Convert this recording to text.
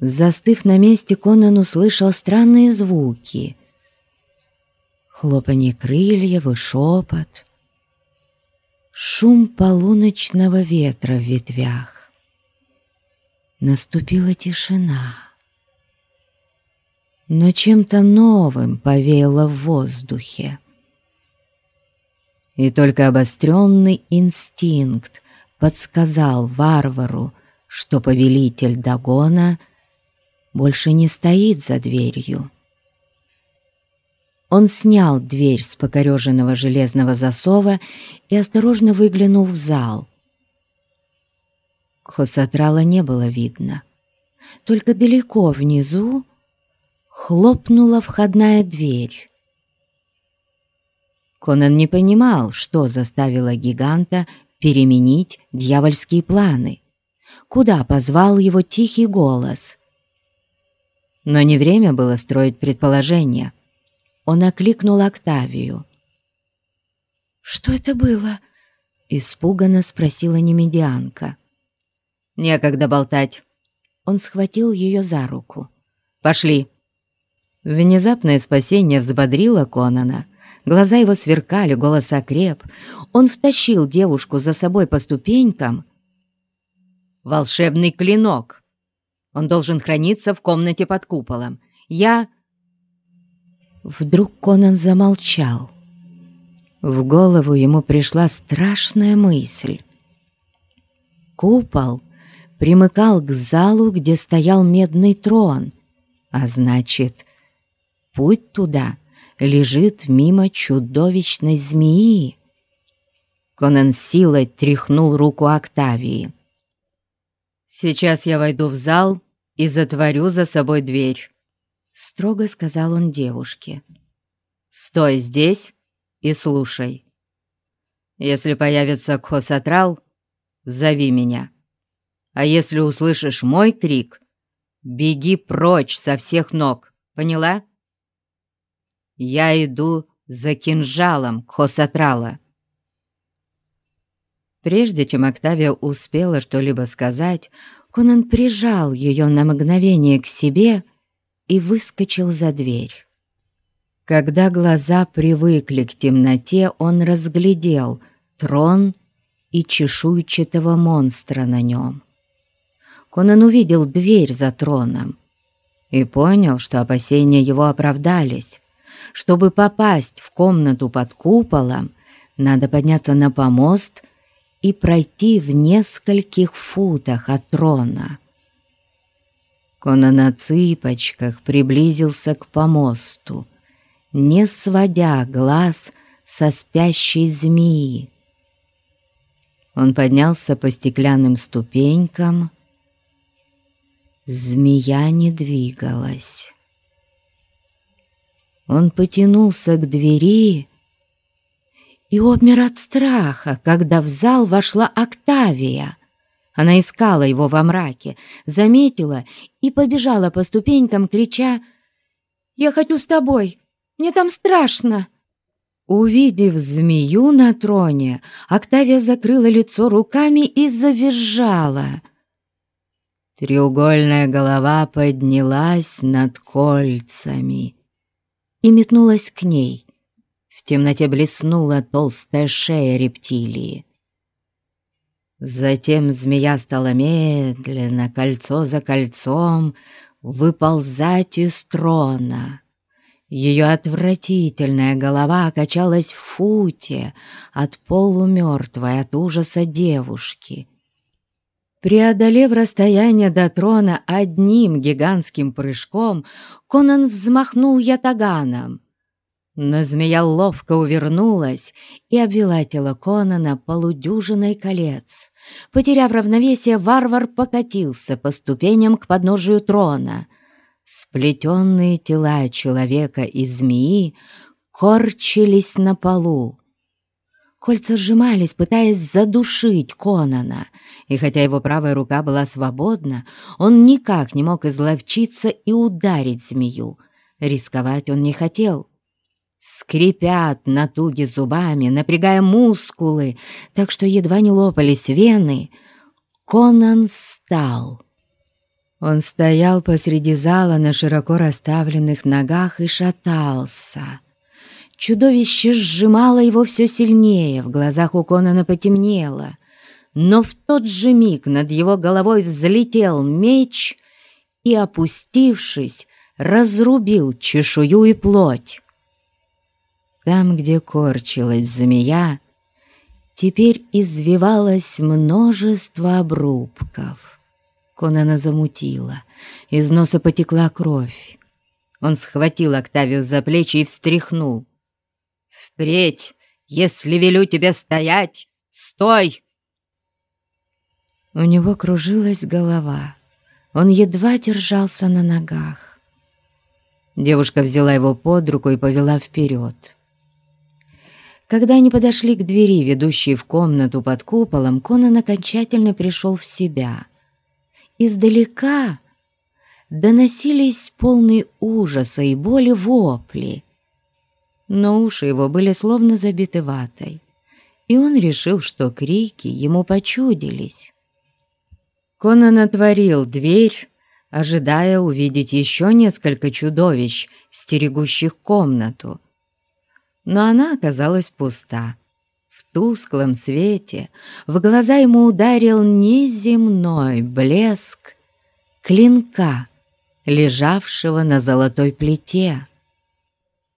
Застыв на месте, Конан услышал странные звуки. Хлопанье крыльев и шепот. Шум полуночного ветра в ветвях. Наступила тишина. Но чем-то новым повеяло в воздухе. И только обостренный инстинкт подсказал варвару, что повелитель Дагона больше не стоит за дверью. Он снял дверь с покореженного железного засова и осторожно выглянул в зал. Хосатрала не было видно. Только далеко внизу хлопнула входная дверь. Конан не понимал, что заставило гиганта переменить дьявольские планы. Куда позвал его тихий голос? Но не время было строить предположения. Он окликнул Октавию. «Что это было?» — испуганно спросила немедианка. «Некогда болтать». Он схватил ее за руку. «Пошли». Внезапное спасение взбодрило Конана. Глаза его сверкали, голос окреп. Он втащил девушку за собой по ступенькам. «Волшебный клинок!» Он должен храниться в комнате под куполом. Я...» Вдруг Конан замолчал. В голову ему пришла страшная мысль. Купол примыкал к залу, где стоял медный трон, а значит, путь туда лежит мимо чудовищной змеи. Конан силой тряхнул руку Октавии. «Сейчас я войду в зал и затворю за собой дверь», — строго сказал он девушке. «Стой здесь и слушай. Если появится Кхосатрал, зови меня. А если услышишь мой крик, беги прочь со всех ног, поняла? Я иду за кинжалом Кхосатрала». Прежде чем Октавия успела что-либо сказать, Конан прижал ее на мгновение к себе и выскочил за дверь. Когда глаза привыкли к темноте, он разглядел трон и чешуйчатого монстра на нем. Конан увидел дверь за троном и понял, что опасения его оправдались. Чтобы попасть в комнату под куполом, надо подняться на помост и пройти в нескольких футах от трона. Кона на цыпочках приблизился к помосту, не сводя глаз со спящей змеи. Он поднялся по стеклянным ступенькам. Змея не двигалась. Он потянулся к двери и обмер от страха, когда в зал вошла Октавия. Она искала его во мраке, заметила и побежала по ступенькам, крича «Я хочу с тобой! Мне там страшно!» Увидев змею на троне, Октавия закрыла лицо руками и завизжала. Треугольная голова поднялась над кольцами и метнулась к ней — темноте блеснула толстая шея рептилии. Затем змея стала медленно, кольцо за кольцом, выползать из трона. Ее отвратительная голова качалась в футе от полумертвой от ужаса девушки. Преодолев расстояние до трона одним гигантским прыжком, Конан взмахнул ятаганом — но змея ловко увернулась и обвела тело Конана полудюжиной колец. Потеряв равновесие, варвар покатился по ступеням к подножию трона. Сплетенные тела человека и змеи корчились на полу. Кольца сжимались, пытаясь задушить Конана, и хотя его правая рука была свободна, он никак не мог изловчиться и ударить змею. Рисковать он не хотел скрипят натуги зубами, напрягая мускулы, так что едва не лопались вены, Конан встал Он стоял посреди зала на широко расставленных ногах и шатался. Чудовище сжимало его все сильнее, в глазах у Конана потемнело. Но в тот же миг над его головой взлетел меч и, опустившись, разрубил чешую и плоть. Там, где корчилась змея, теперь извивалось множество обрубков. Конана замутила, из носа потекла кровь. Он схватил Октавию за плечи и встряхнул. «Впредь, если велю тебе стоять, стой!» У него кружилась голова. Он едва держался на ногах. Девушка взяла его под руку и повела вперед. Когда они подошли к двери, ведущей в комнату под куполом, Конан окончательно пришел в себя. Издалека доносились полные ужаса и боли вопли, но уши его были словно забиты ватой, и он решил, что крики ему почудились. Конан отворил дверь, ожидая увидеть еще несколько чудовищ, стерегущих комнату, но она оказалась пуста. В тусклом свете в глаза ему ударил неземной блеск клинка, лежавшего на золотой плите.